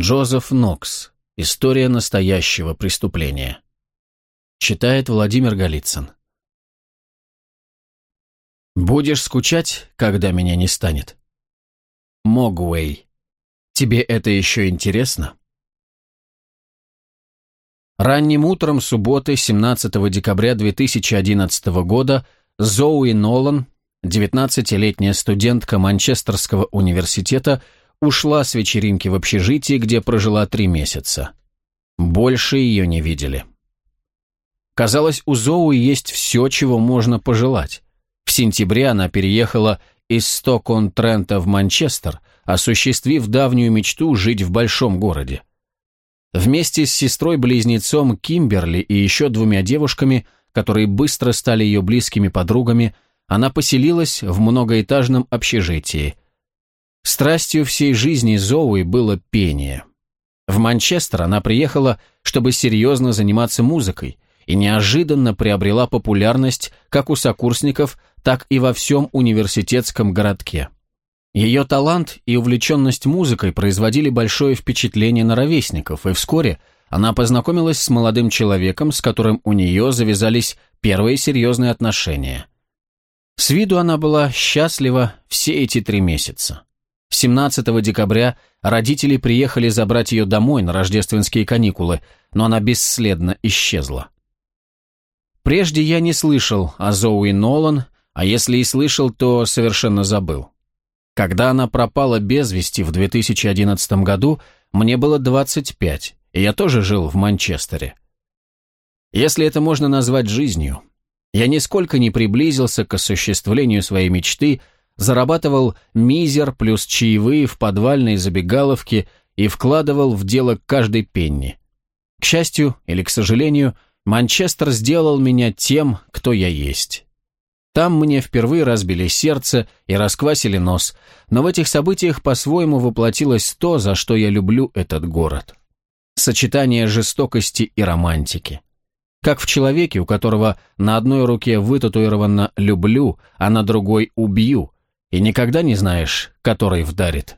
Джозеф Нокс. История настоящего преступления. Читает Владимир Голицын. Будешь скучать, когда меня не станет. Могуэй. Тебе это еще интересно? Ранним утром субботы 17 декабря 2011 года Зоуи Нолан, 19-летняя студентка Манчестерского университета, ушла с вечеринки в общежитии, где прожила три месяца. Больше ее не видели. Казалось, у Зоу есть все, чего можно пожелать. В сентябре она переехала из Стокон-Трента в Манчестер, осуществив давнюю мечту жить в большом городе. Вместе с сестрой-близнецом Кимберли и еще двумя девушками, которые быстро стали ее близкими подругами, она поселилась в многоэтажном общежитии – Страстью всей жизни Зоуи было пение. В Манчестер она приехала, чтобы серьезно заниматься музыкой, и неожиданно приобрела популярность как у сокурсников, так и во всем университетском городке. Ее талант и увлеченность музыкой производили большое впечатление на ровесников, и вскоре она познакомилась с молодым человеком, с которым у нее завязались первые серьезные отношения. С виду она была счастлива все эти три месяца. 17 декабря родители приехали забрать ее домой на рождественские каникулы, но она бесследно исчезла. Прежде я не слышал о Зоуи Нолан, а если и слышал, то совершенно забыл. Когда она пропала без вести в 2011 году, мне было 25, и я тоже жил в Манчестере. Если это можно назвать жизнью, я нисколько не приблизился к осуществлению своей мечты – зарабатывал мизер плюс чаевые в подвальной забегаловке и вкладывал в дело каждый пенни. К счастью или к сожалению, Манчестер сделал меня тем, кто я есть. Там мне впервые разбили сердце и расквасили нос, но в этих событиях по-своему воплотилось то, за что я люблю этот город. Сочетание жестокости и романтики. Как в человеке, у которого на одной руке вытатуировано «люблю», а на другой «убью», и никогда не знаешь, который вдарит.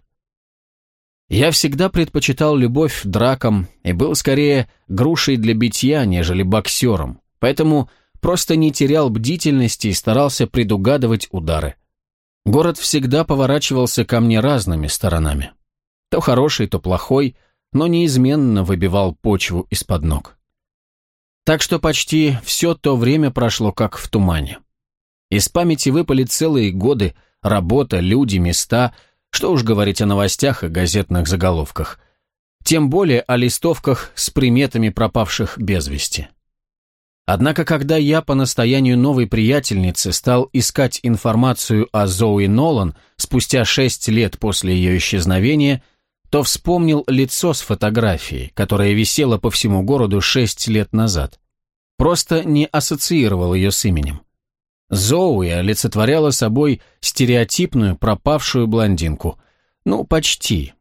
Я всегда предпочитал любовь дракам и был скорее грушей для битья, нежели боксером, поэтому просто не терял бдительности и старался предугадывать удары. Город всегда поворачивался ко мне разными сторонами. То хороший, то плохой, но неизменно выбивал почву из-под ног. Так что почти все то время прошло как в тумане. Из памяти выпали целые годы, Работа, люди, места. Что уж говорить о новостях и газетных заголовках. Тем более о листовках с приметами пропавших без вести. Однако, когда я по настоянию новой приятельницы стал искать информацию о Зоуи Нолан спустя шесть лет после ее исчезновения, то вспомнил лицо с фотографией, которое висело по всему городу шесть лет назад. Просто не ассоциировал ее с именем. Зоуи олицетворяла собой стереотипную пропавшую блондинку. Ну, почти.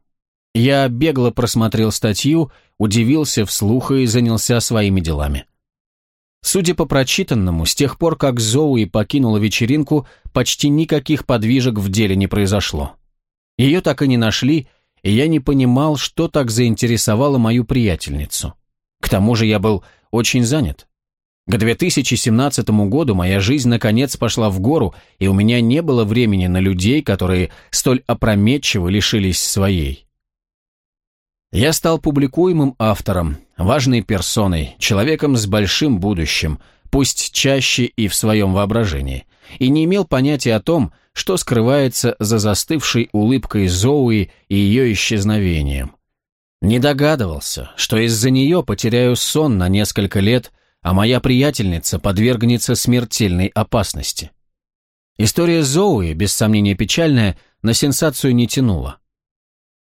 Я бегло просмотрел статью, удивился вслух и занялся своими делами. Судя по прочитанному, с тех пор, как Зоуи покинула вечеринку, почти никаких подвижек в деле не произошло. Ее так и не нашли, и я не понимал, что так заинтересовало мою приятельницу. К тому же я был очень занят. К 2017 году моя жизнь наконец пошла в гору, и у меня не было времени на людей, которые столь опрометчиво лишились своей. Я стал публикуемым автором, важной персоной, человеком с большим будущим, пусть чаще и в своем воображении, и не имел понятия о том, что скрывается за застывшей улыбкой Зоуи и ее исчезновением. Не догадывался, что из-за нее потеряю сон на несколько лет – а моя приятельница подвергнется смертельной опасности. История Зоуи, без сомнения печальная, на сенсацию не тянула.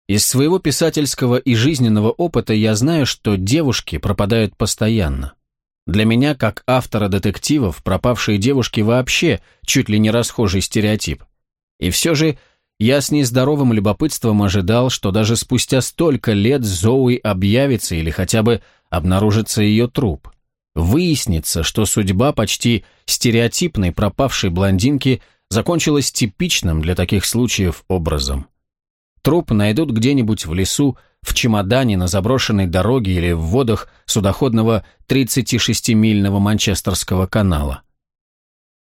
Из своего писательского и жизненного опыта я знаю, что девушки пропадают постоянно. Для меня, как автора детективов, пропавшие девушки вообще чуть ли не расхожий стереотип. И все же я с нездоровым любопытством ожидал, что даже спустя столько лет Зоуи объявится или хотя бы обнаружится ее труп. Выяснится, что судьба почти стереотипной пропавшей блондинки закончилась типичным для таких случаев образом. Труп найдут где-нибудь в лесу, в чемодане на заброшенной дороге или в водах судоходного 36-мильного Манчестерского канала.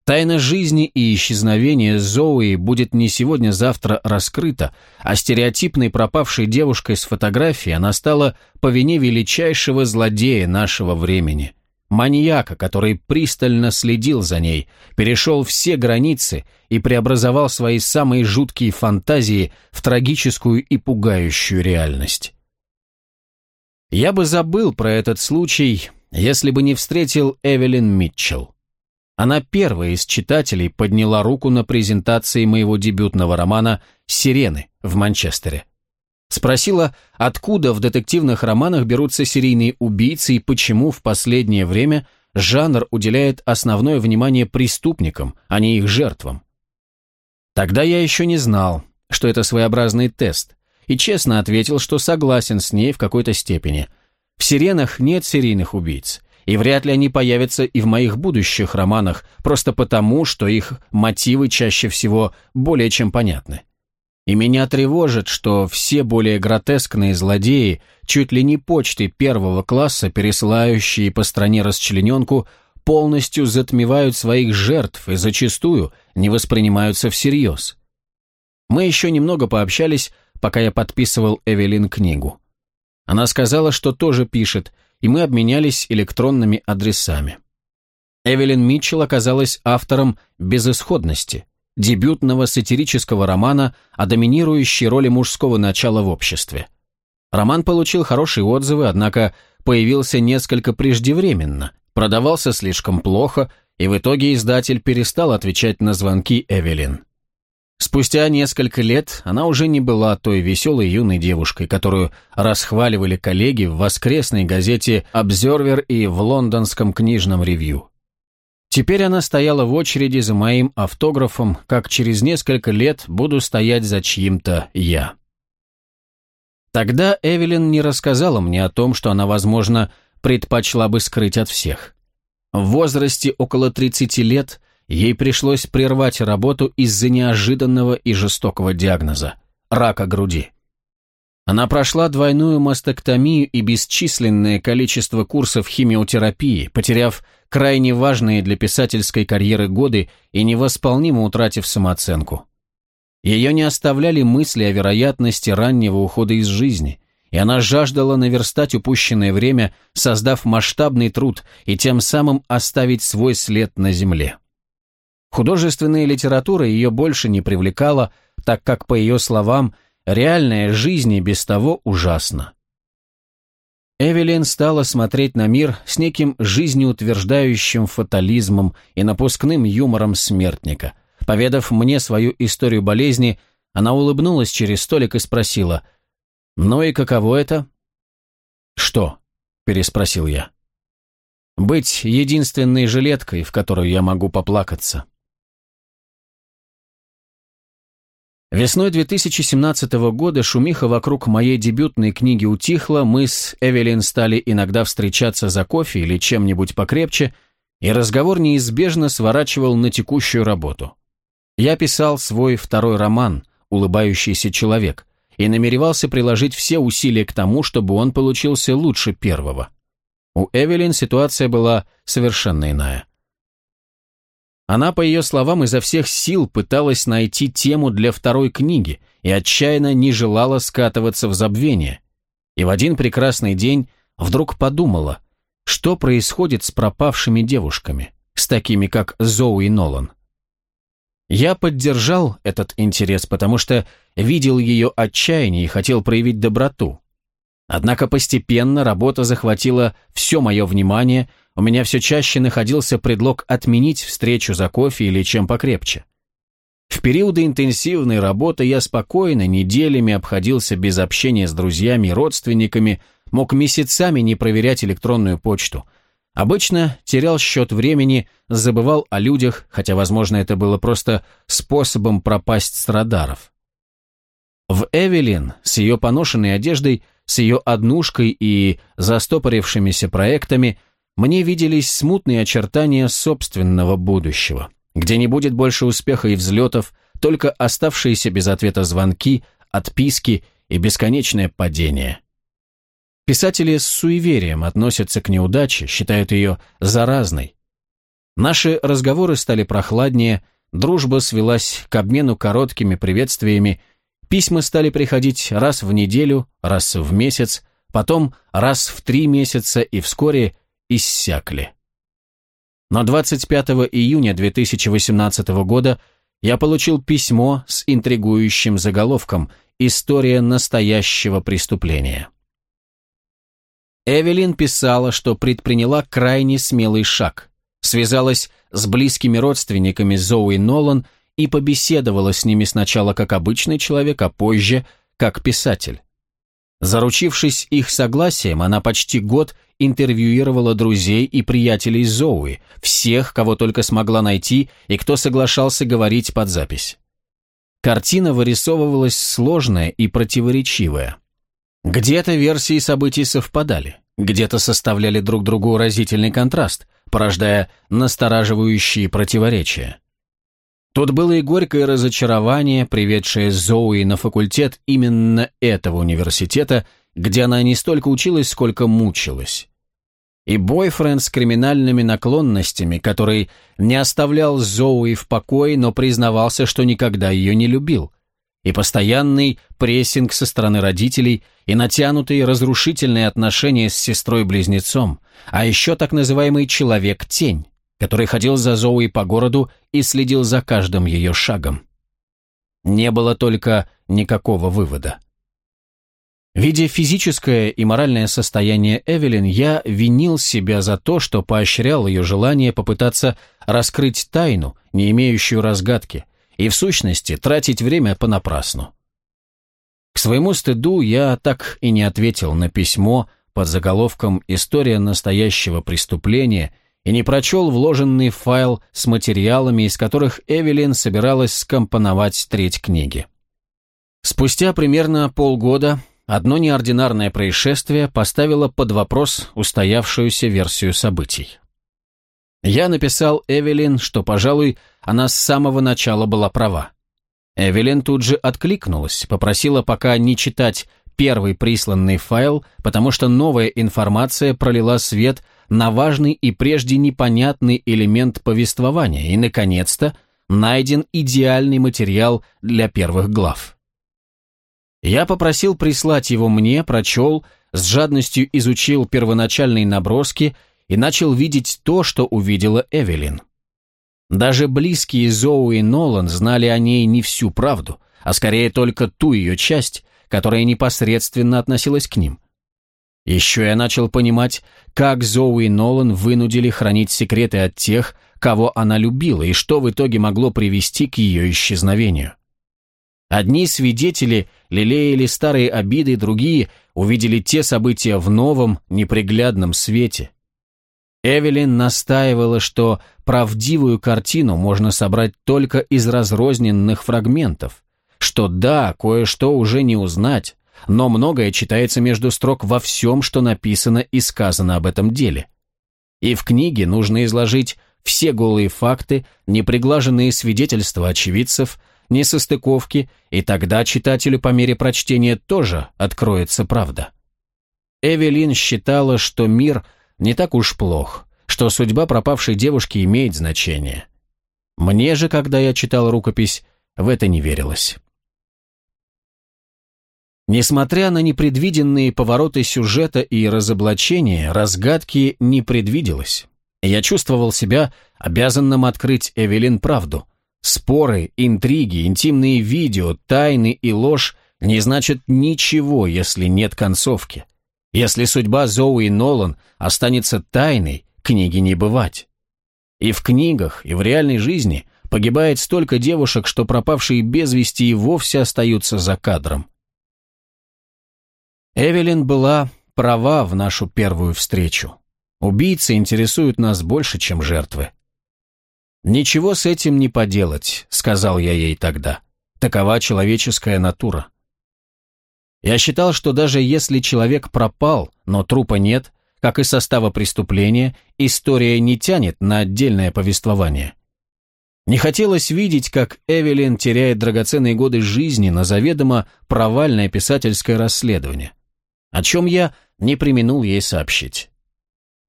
Тайна жизни и исчезновения Зоуи будет не сегодня-завтра раскрыта, а стереотипной пропавшей девушкой с фотографии она стала по вине величайшего злодея нашего времени – маньяка, который пристально следил за ней, перешел все границы и преобразовал свои самые жуткие фантазии в трагическую и пугающую реальность. Я бы забыл про этот случай, если бы не встретил Эвелин Митчелл. Она первая из читателей подняла руку на презентации моего дебютного романа «Сирены» в Манчестере. Спросила, откуда в детективных романах берутся серийные убийцы и почему в последнее время жанр уделяет основное внимание преступникам, а не их жертвам. Тогда я еще не знал, что это своеобразный тест, и честно ответил, что согласен с ней в какой-то степени. В «Сиренах» нет серийных убийц, и вряд ли они появятся и в моих будущих романах, просто потому, что их мотивы чаще всего более чем понятны. И меня тревожит, что все более гротескные злодеи, чуть ли не почты первого класса, пересылающие по стране расчлененку, полностью затмевают своих жертв и зачастую не воспринимаются всерьез. Мы еще немного пообщались, пока я подписывал Эвелин книгу. Она сказала, что тоже пишет, и мы обменялись электронными адресами. Эвелин Митчелл оказалась автором «Безысходности», дебютного сатирического романа о доминирующей роли мужского начала в обществе. Роман получил хорошие отзывы, однако появился несколько преждевременно, продавался слишком плохо, и в итоге издатель перестал отвечать на звонки Эвелин. Спустя несколько лет она уже не была той веселой юной девушкой, которую расхваливали коллеги в воскресной газете «Обзервер» и в лондонском книжном ревью. Теперь она стояла в очереди за моим автографом, как через несколько лет буду стоять за чьим-то я. Тогда Эвелин не рассказала мне о том, что она, возможно, предпочла бы скрыть от всех. В возрасте около 30 лет ей пришлось прервать работу из-за неожиданного и жестокого диагноза – рака груди. Она прошла двойную мастектомию и бесчисленное количество курсов химиотерапии, потеряв крайне важные для писательской карьеры годы и невосполнимо утратив самооценку. Ее не оставляли мысли о вероятности раннего ухода из жизни, и она жаждала наверстать упущенное время, создав масштабный труд и тем самым оставить свой след на земле. Художественная литература ее больше не привлекала, так как, по ее словам, реальная жизнь и без того ужасна. Эвелин стала смотреть на мир с неким жизнеутверждающим фатализмом и напускным юмором смертника. Поведав мне свою историю болезни, она улыбнулась через столик и спросила, «Ну и каково это?» «Что?» – переспросил я. «Быть единственной жилеткой, в которую я могу поплакаться». Весной 2017 года шумиха вокруг моей дебютной книги утихла, мы с Эвелин стали иногда встречаться за кофе или чем-нибудь покрепче, и разговор неизбежно сворачивал на текущую работу. Я писал свой второй роман «Улыбающийся человек» и намеревался приложить все усилия к тому, чтобы он получился лучше первого. У Эвелин ситуация была совершенно иная. Она, по ее словам, изо всех сил пыталась найти тему для второй книги и отчаянно не желала скатываться в забвение. И в один прекрасный день вдруг подумала, что происходит с пропавшими девушками, с такими как Зоу и Нолан. Я поддержал этот интерес, потому что видел ее отчаяние и хотел проявить доброту. Однако постепенно работа захватила все мое внимание, у меня все чаще находился предлог отменить встречу за кофе или чем покрепче. В периоды интенсивной работы я спокойно неделями обходился без общения с друзьями и родственниками, мог месяцами не проверять электронную почту. Обычно терял счет времени, забывал о людях, хотя, возможно, это было просто способом пропасть с радаров. В Эвелин с ее поношенной одеждой – с ее однушкой и застопорившимися проектами, мне виделись смутные очертания собственного будущего, где не будет больше успеха и взлетов, только оставшиеся без ответа звонки, отписки и бесконечное падение. Писатели с суеверием относятся к неудаче, считают ее заразной. Наши разговоры стали прохладнее, дружба свелась к обмену короткими приветствиями Письма стали приходить раз в неделю, раз в месяц, потом раз в три месяца и вскоре иссякли. Но 25 июня 2018 года я получил письмо с интригующим заголовком «История настоящего преступления». Эвелин писала, что предприняла крайне смелый шаг, связалась с близкими родственниками Зоуи Нолан и побеседовала с ними сначала как обычный человек, а позже как писатель. Заручившись их согласием, она почти год интервьюировала друзей и приятелей Зоуи, всех, кого только смогла найти и кто соглашался говорить под запись. Картина вырисовывалась сложная и противоречивая. Где-то версии событий совпадали, где-то составляли друг другу разительный контраст, порождая настораживающие противоречия. Тут было и горькое разочарование, приведшее Зоуи на факультет именно этого университета, где она не столько училась, сколько мучилась. И бойфренд с криминальными наклонностями, который не оставлял Зоуи в покое, но признавался, что никогда ее не любил. И постоянный прессинг со стороны родителей, и натянутые разрушительные отношения с сестрой-близнецом, а еще так называемый «человек-тень» который ходил за Зоуи по городу и следил за каждым ее шагом. Не было только никакого вывода. Видя физическое и моральное состояние Эвелин, я винил себя за то, что поощрял ее желание попытаться раскрыть тайну, не имеющую разгадки, и в сущности тратить время понапрасну. К своему стыду я так и не ответил на письмо под заголовком «История настоящего преступления» и не прочел вложенный файл с материалами, из которых Эвелин собиралась скомпоновать треть книги. Спустя примерно полгода одно неординарное происшествие поставило под вопрос устоявшуюся версию событий. Я написал Эвелин, что, пожалуй, она с самого начала была права. Эвелин тут же откликнулась, попросила пока не читать первый присланный файл, потому что новая информация пролила свет на важный и прежде непонятный элемент повествования, и, наконец-то, найден идеальный материал для первых глав. Я попросил прислать его мне, прочел, с жадностью изучил первоначальные наброски и начал видеть то, что увидела Эвелин. Даже близкие Зоу и Нолан знали о ней не всю правду, а скорее только ту ее часть, которая непосредственно относилась к ним – еще я начал понимать, как Зоуи Нолан вынудили хранить секреты от тех, кого она любила, и что в итоге могло привести к ее исчезновению. Одни свидетели лелеяли старые обиды, другие увидели те события в новом, неприглядном свете. Эвелин настаивала, что правдивую картину можно собрать только из разрозненных фрагментов, что да, кое-что уже не узнать, но многое читается между строк во всем, что написано и сказано об этом деле. И в книге нужно изложить все голые факты, неприглаженные свидетельства очевидцев, несостыковки, и тогда читателю по мере прочтения тоже откроется правда. Эвелин считала, что мир не так уж плох, что судьба пропавшей девушки имеет значение. Мне же, когда я читал рукопись, в это не верилось. Несмотря на непредвиденные повороты сюжета и разоблачения, разгадки не предвиделось. Я чувствовал себя обязанным открыть Эвелин правду. Споры, интриги, интимные видео, тайны и ложь не значат ничего, если нет концовки. Если судьба Зоуи Нолан останется тайной, книги не бывать. И в книгах, и в реальной жизни погибает столько девушек, что пропавшие без вести и вовсе остаются за кадром. Эвелин была права в нашу первую встречу. Убийцы интересуют нас больше, чем жертвы. «Ничего с этим не поделать», — сказал я ей тогда. «Такова человеческая натура». Я считал, что даже если человек пропал, но трупа нет, как и состава преступления, история не тянет на отдельное повествование. Не хотелось видеть, как Эвелин теряет драгоценные годы жизни на заведомо провальное писательское расследование о чем я не применул ей сообщить.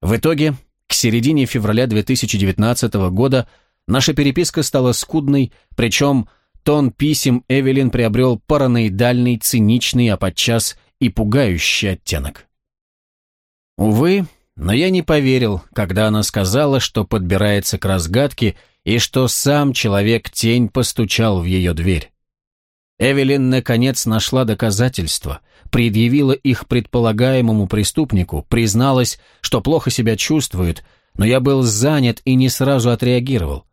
В итоге, к середине февраля 2019 года наша переписка стала скудной, причем тон писем Эвелин приобрел параноидальный, циничный, а подчас и пугающий оттенок. Увы, но я не поверил, когда она сказала, что подбирается к разгадке и что сам человек-тень постучал в ее дверь. Эвелин, наконец, нашла доказательства, предъявила их предполагаемому преступнику, призналась, что плохо себя чувствует, но я был занят и не сразу отреагировал.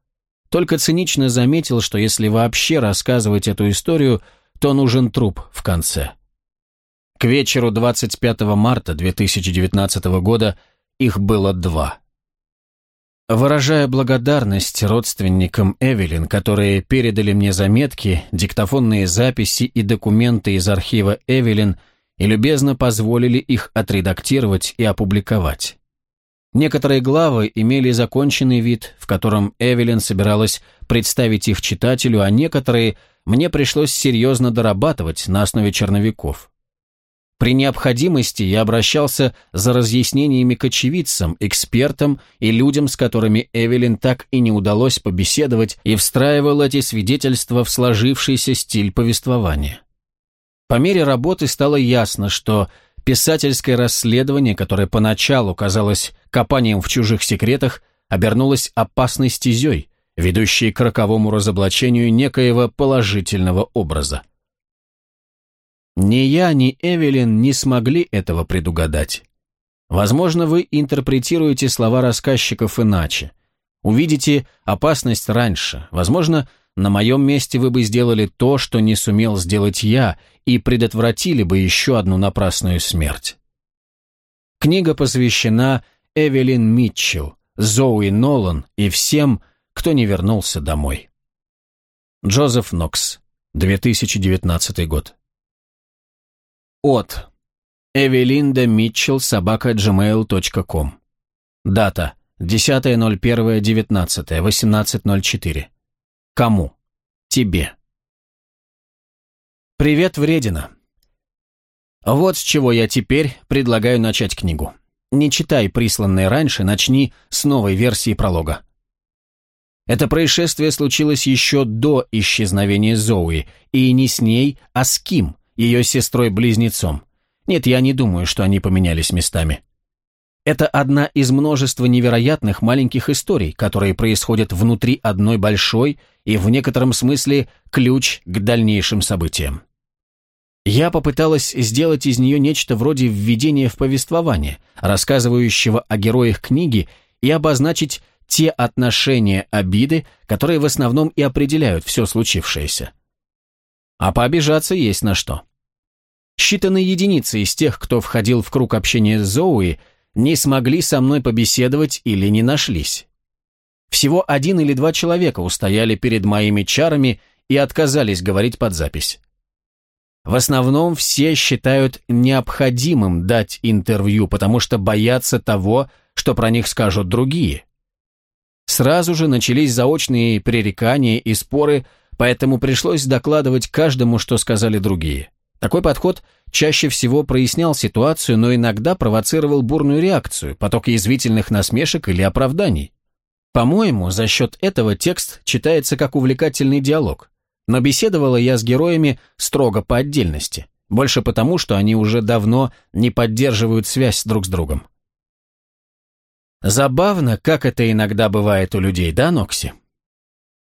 Только цинично заметил, что если вообще рассказывать эту историю, то нужен труп в конце. К вечеру 25 марта 2019 года их было два – Выражая благодарность родственникам Эвелин, которые передали мне заметки, диктофонные записи и документы из архива Эвелин и любезно позволили их отредактировать и опубликовать. Некоторые главы имели законченный вид, в котором Эвелин собиралась представить их читателю, а некоторые мне пришлось серьезно дорабатывать на основе черновиков. При необходимости я обращался за разъяснениями к очевидцам, экспертам и людям, с которыми Эвелин так и не удалось побеседовать, и встраивал эти свидетельства в сложившийся стиль повествования. По мере работы стало ясно, что писательское расследование, которое поначалу казалось копанием в чужих секретах, обернулось опасной стезей, ведущей к роковому разоблачению некоего положительного образа. Ни я, ни Эвелин не смогли этого предугадать. Возможно, вы интерпретируете слова рассказчиков иначе. Увидите опасность раньше. Возможно, на моем месте вы бы сделали то, что не сумел сделать я, и предотвратили бы еще одну напрасную смерть. Книга посвящена Эвелин Митчелл, Зоуи Нолан и всем, кто не вернулся домой. Джозеф Нокс, 2019 год. От. Эвелинда Митчелл, собака, gmail.com. Дата. 10.01.19. 18.04. Кому? Тебе. Привет, вредина. Вот с чего я теперь предлагаю начать книгу. Не читай присланные раньше, начни с новой версии пролога. Это происшествие случилось еще до исчезновения Зоуи, и не с ней, а с Ким – ее сестрой-близнецом. Нет, я не думаю, что они поменялись местами. Это одна из множества невероятных маленьких историй, которые происходят внутри одной большой и в некотором смысле ключ к дальнейшим событиям. Я попыталась сделать из нее нечто вроде введения в повествование, рассказывающего о героях книги и обозначить те отношения обиды, которые в основном и определяют все случившееся. А пообижаться есть на что. Считанные единицы из тех, кто входил в круг общения с Зоуи, не смогли со мной побеседовать или не нашлись. Всего один или два человека устояли перед моими чарами и отказались говорить под запись. В основном все считают необходимым дать интервью, потому что боятся того, что про них скажут другие. Сразу же начались заочные пререкания и споры, поэтому пришлось докладывать каждому, что сказали другие. Такой подход чаще всего прояснял ситуацию, но иногда провоцировал бурную реакцию, поток язвительных насмешек или оправданий. По-моему, за счет этого текст читается как увлекательный диалог. Но беседовала я с героями строго по отдельности. Больше потому, что они уже давно не поддерживают связь друг с другом. Забавно, как это иногда бывает у людей, да, Нокси?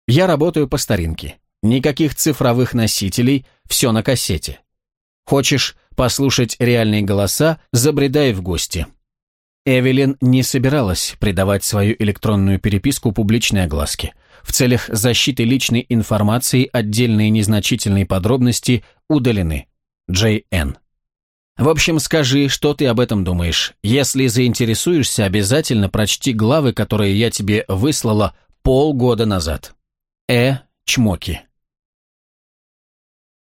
Я работаю по старинке. Никаких цифровых носителей, все на кассете. Хочешь послушать реальные голоса, забредай в гости. Эвелин не собиралась придавать свою электронную переписку публичной огласке. В целях защиты личной информации отдельные незначительные подробности удалены. Джей.Н. В общем, скажи, что ты об этом думаешь. Если заинтересуешься, обязательно прочти главы, которые я тебе выслала полгода назад. Э. Чмоки.